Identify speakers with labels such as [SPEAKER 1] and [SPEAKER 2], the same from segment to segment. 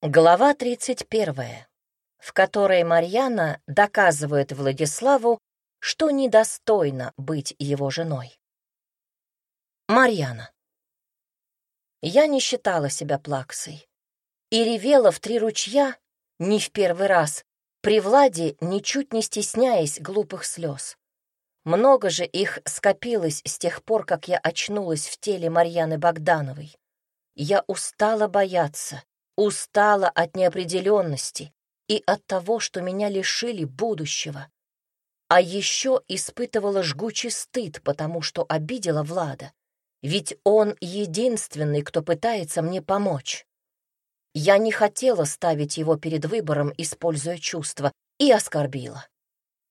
[SPEAKER 1] Глава 31, в которой Марьяна доказывает Владиславу, что недостойна быть его женой. Марьяна. Я не считала себя плаксой и ревела в три ручья не в первый раз, при Владе ничуть не стесняясь глупых слез. Много же их скопилось с тех пор, как я очнулась в теле Марьяны Богдановой. Я устала бояться, Устала от неопределенности и от того, что меня лишили будущего. А еще испытывала жгучий стыд, потому что обидела Влада. Ведь он единственный, кто пытается мне помочь. Я не хотела ставить его перед выбором, используя чувства, и оскорбила.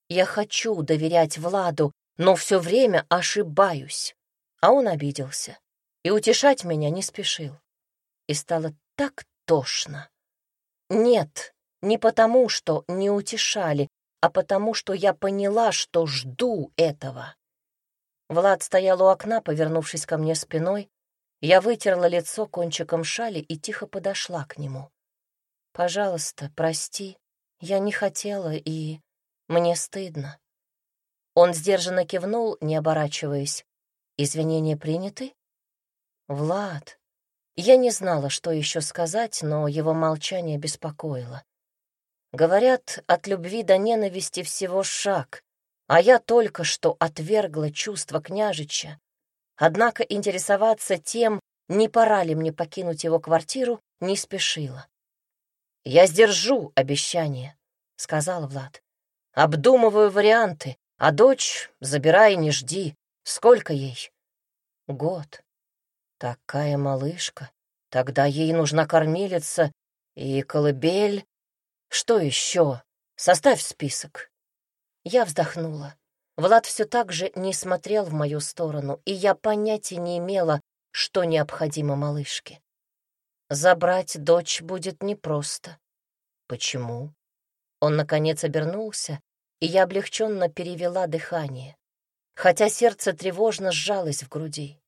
[SPEAKER 1] Я хочу доверять Владу, но все время ошибаюсь. А он обиделся и утешать меня не спешил. И стало так тошно. Нет, не потому, что не утешали, а потому, что я поняла, что жду этого. Влад стоял у окна, повернувшись ко мне спиной. Я вытерла лицо кончиком шали и тихо подошла к нему. «Пожалуйста, прости, я не хотела, и мне стыдно». Он сдержанно кивнул, не оборачиваясь. «Извинения приняты?» «Влад, я не знала, что еще сказать, но его молчание беспокоило. Говорят, от любви до ненависти всего шаг, а я только что отвергла чувство княжича. Однако интересоваться тем, не пора ли мне покинуть его квартиру, не спешила. «Я сдержу обещание», — сказал Влад. «Обдумываю варианты, а дочь забирай не жди. Сколько ей?» «Год. Такая малышка. Тогда ей нужна кормилица и колыбель. Что еще? Составь список. Я вздохнула. Влад все так же не смотрел в мою сторону, и я понятия не имела, что необходимо малышке. Забрать дочь будет непросто. Почему? Он, наконец, обернулся, и я облегченно перевела дыхание, хотя сердце тревожно сжалось в груди.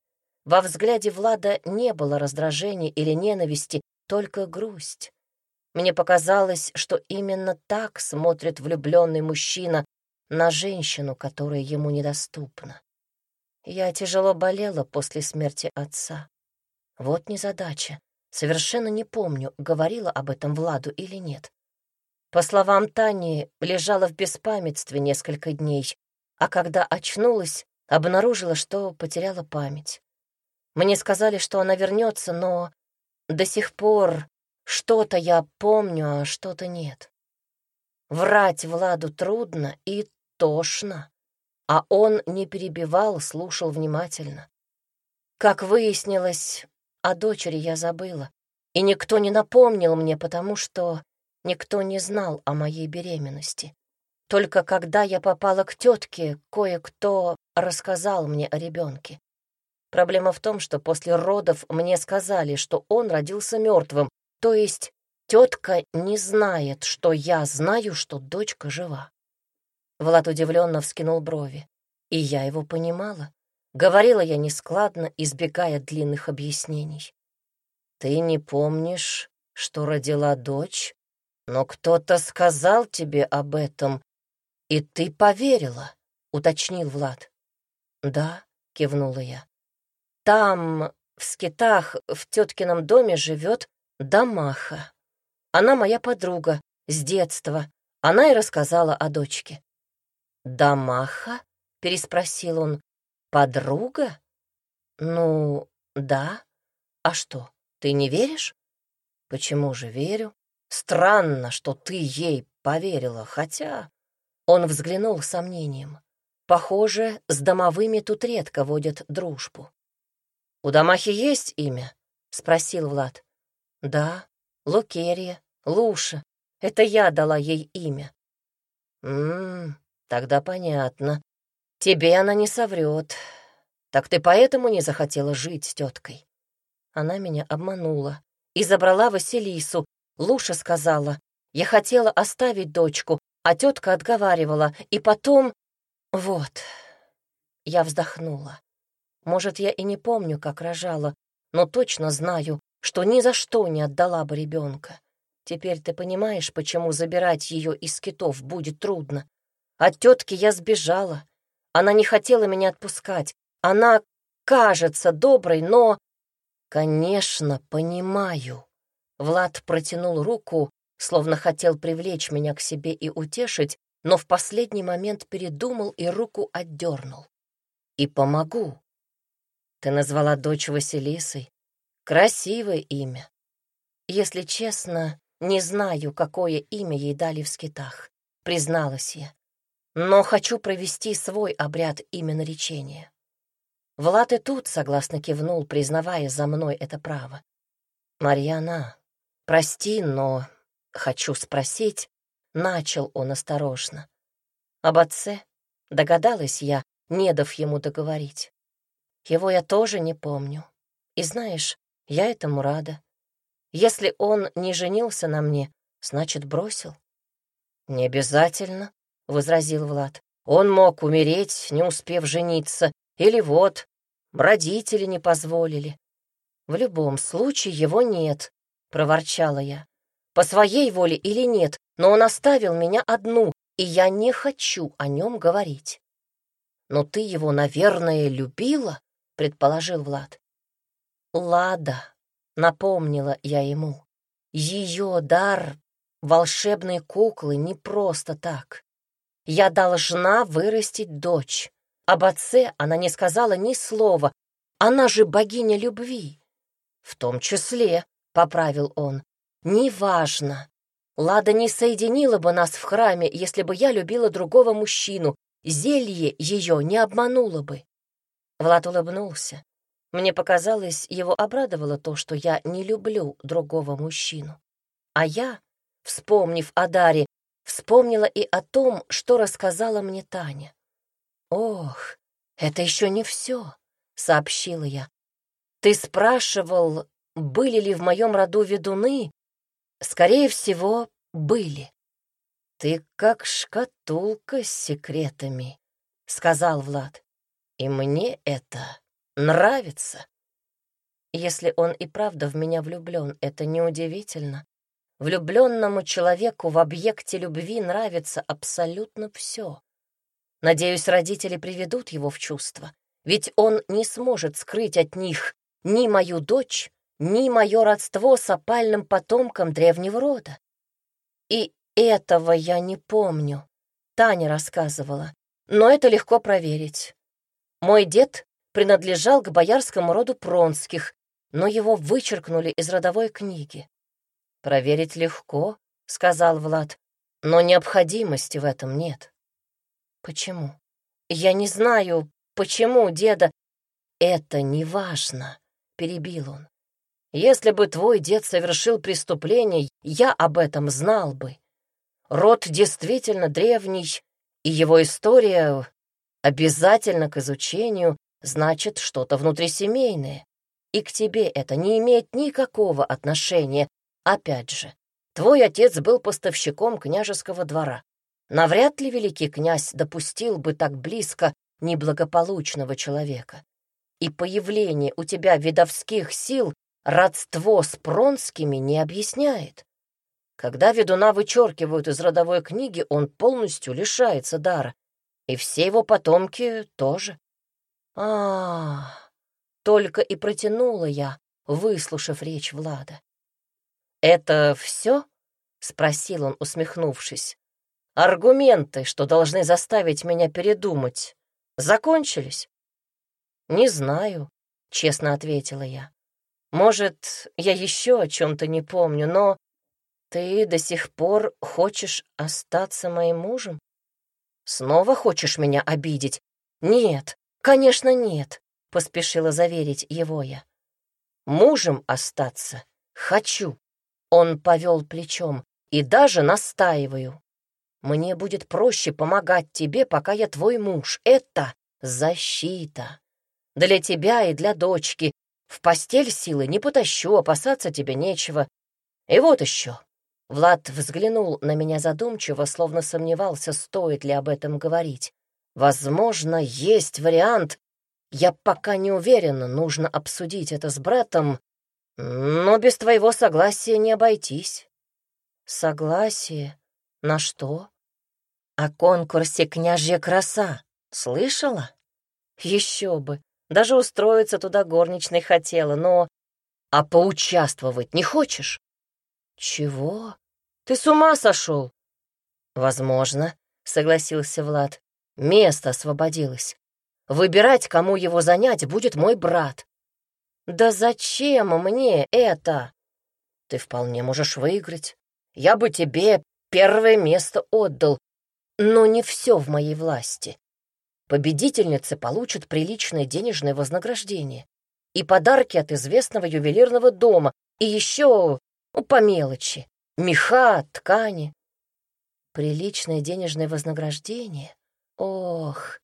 [SPEAKER 1] Во взгляде Влада не было раздражения или ненависти, только грусть. Мне показалось, что именно так смотрит влюбленный мужчина на женщину, которая ему недоступна. Я тяжело болела после смерти отца. Вот незадача. Совершенно не помню, говорила об этом Владу или нет. По словам Тани, лежала в беспамятстве несколько дней, а когда очнулась, обнаружила, что потеряла память. Мне сказали, что она вернется, но до сих пор что-то я помню, а что-то нет. Врать Владу трудно и тошно, а он не перебивал, слушал внимательно. Как выяснилось, о дочери я забыла, и никто не напомнил мне, потому что никто не знал о моей беременности. Только когда я попала к тетке, кое-кто рассказал мне о ребенке. Проблема в том, что после родов мне сказали, что он родился мертвым, то есть тетка не знает, что я знаю, что дочка жива. Влад удивленно вскинул брови, и я его понимала. Говорила я нескладно, избегая длинных объяснений. «Ты не помнишь, что родила дочь, но кто-то сказал тебе об этом, и ты поверила», — уточнил Влад. «Да», — кивнула я. Там, в скитах, в теткином доме живет Дамаха. Она моя подруга с детства. Она и рассказала о дочке. «Дамаха?» — переспросил он. «Подруга?» «Ну, да. А что, ты не веришь?» «Почему же верю? Странно, что ты ей поверила, хотя...» Он взглянул сомнением. «Похоже, с домовыми тут редко водят дружбу. «У Дамахи есть имя?» — спросил Влад. «Да, Лукерия, Луша. Это я дала ей имя». «Ммм, тогда понятно. Тебе она не соврет. Так ты поэтому не захотела жить с теткой?» Она меня обманула и забрала Василису. Луша сказала, я хотела оставить дочку, а тетка отговаривала, и потом... Вот, я вздохнула. Может, я и не помню, как рожала, но точно знаю, что ни за что не отдала бы ребенка. Теперь ты понимаешь, почему забирать ее из китов будет трудно. От тетки я сбежала. Она не хотела меня отпускать. Она кажется доброй, но... Конечно, понимаю. Влад протянул руку, словно хотел привлечь меня к себе и утешить, но в последний момент передумал и руку отдернул. И помогу. Ты назвала дочь Василисой. Красивое имя. Если честно, не знаю, какое имя ей дали в скитах, призналась я. Но хочу провести свой обряд именоречения. Влад и тут согласно кивнул, признавая за мной это право. «Марьяна, прости, но хочу спросить», — начал он осторожно. Об отце догадалась я, не дав ему договорить. Его я тоже не помню. И знаешь, я этому рада. Если он не женился на мне, значит, бросил. «Не обязательно», — возразил Влад. «Он мог умереть, не успев жениться, или вот, родители не позволили». «В любом случае его нет», — проворчала я. «По своей воле или нет, но он оставил меня одну, и я не хочу о нем говорить». «Но ты его, наверное, любила?» — предположил Влад. «Лада», — напомнила я ему. «Ее дар волшебной куклы не просто так. Я должна вырастить дочь. Об отце она не сказала ни слова. Она же богиня любви». «В том числе», — поправил он, — «неважно. Лада не соединила бы нас в храме, если бы я любила другого мужчину. Зелье ее не обмануло бы». Влад улыбнулся. Мне показалось, его обрадовало то, что я не люблю другого мужчину. А я, вспомнив о Даре, вспомнила и о том, что рассказала мне Таня. «Ох, это еще не все», — сообщила я. «Ты спрашивал, были ли в моем роду ведуны? Скорее всего, были». «Ты как шкатулка с секретами», — сказал Влад. «И мне это нравится. Если он и правда в меня влюблен, это неудивительно. Влюбленному человеку в объекте любви нравится абсолютно все. Надеюсь, родители приведут его в чувство, ведь он не сможет скрыть от них ни мою дочь, ни мое родство с опальным потомком древнего рода. И этого я не помню. Таня рассказывала, но это легко проверить. Мой дед принадлежал к боярскому роду Пронских, но его вычеркнули из родовой книги. «Проверить легко», — сказал Влад, — «но необходимости в этом нет». «Почему? Я не знаю, почему, деда...» «Это не важно», — перебил он. «Если бы твой дед совершил преступление, я об этом знал бы. Род действительно древний, и его история обязательно к изучению, значит, что-то внутрисемейное. И к тебе это не имеет никакого отношения. Опять же, твой отец был поставщиком княжеского двора. Навряд ли великий князь допустил бы так близко неблагополучного человека. И появление у тебя видовских сил родство с Пронскими не объясняет. Когда ведуна вычеркивают из родовой книги, он полностью лишается дара, и все его потомки тоже а, Только и протянула я, выслушав речь Влада. «Это все?» — спросил он, усмехнувшись. «Аргументы, что должны заставить меня передумать, закончились?» «Не знаю», — честно ответила я. «Может, я еще о чем-то не помню, но ты до сих пор хочешь остаться моим мужем? Снова хочешь меня обидеть? Нет, «Конечно, нет», — поспешила заверить его я. «Мужем остаться хочу», — он повел плечом, «и даже настаиваю. Мне будет проще помогать тебе, пока я твой муж. Это защита. Для тебя и для дочки. В постель силы не потащу, опасаться тебе нечего. И вот еще». Влад взглянул на меня задумчиво, словно сомневался, стоит ли об этом говорить. Возможно, есть вариант. Я пока не уверена, нужно обсудить это с братом, но без твоего согласия не обойтись. Согласие. На что? О конкурсе «Княжья краса». Слышала? Еще бы. Даже устроиться туда горничной хотела, но... А поучаствовать не хочешь? Чего? Ты с ума сошел? Возможно, согласился Влад. Место освободилось. Выбирать, кому его занять, будет мой брат. Да зачем мне это? Ты вполне можешь выиграть. Я бы тебе первое место отдал, но не все в моей власти. Победительницы получат приличное денежное вознаграждение и подарки от известного ювелирного дома, и еще, по мелочи, меха, ткани. Приличное денежное вознаграждение? Ох,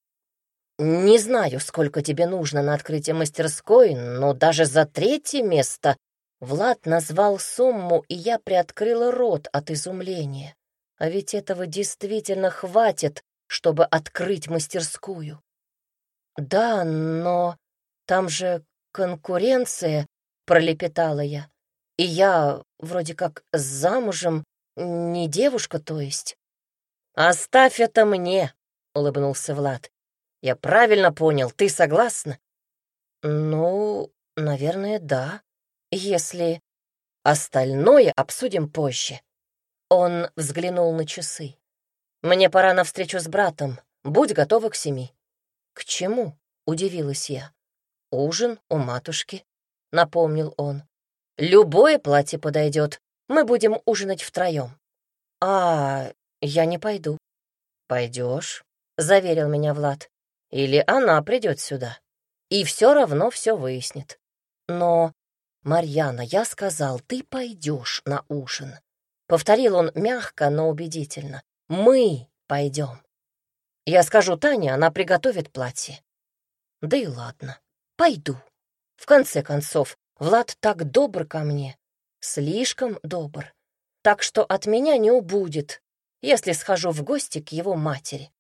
[SPEAKER 1] не знаю, сколько тебе нужно на открытие мастерской, но даже за третье место Влад назвал сумму, и я приоткрыла рот от изумления. А ведь этого действительно хватит, чтобы открыть мастерскую. Да, но там же конкуренция, пролепетала я. И я вроде как замужем, не девушка, то есть. Оставь это мне, улыбнулся Влад. Я правильно понял, ты согласна? Ну, наверное, да. Если остальное обсудим позже. Он взглянул на часы. Мне пора на встречу с братом. Будь готова к семи. К чему? Удивилась я. Ужин у матушки, напомнил он. Любое платье подойдет. Мы будем ужинать втроем. А, я не пойду. Пойдешь, заверил меня Влад. Или она придет сюда. И все равно все выяснит. Но «Марьяна, я сказал, ты пойдешь на ужин». Повторил он мягко, но убедительно. «Мы пойдем». Я скажу Тане, она приготовит платье. Да и ладно, пойду. В конце концов, Влад так добр ко мне, слишком добр, так что от меня не убудет, если схожу в гости к его матери.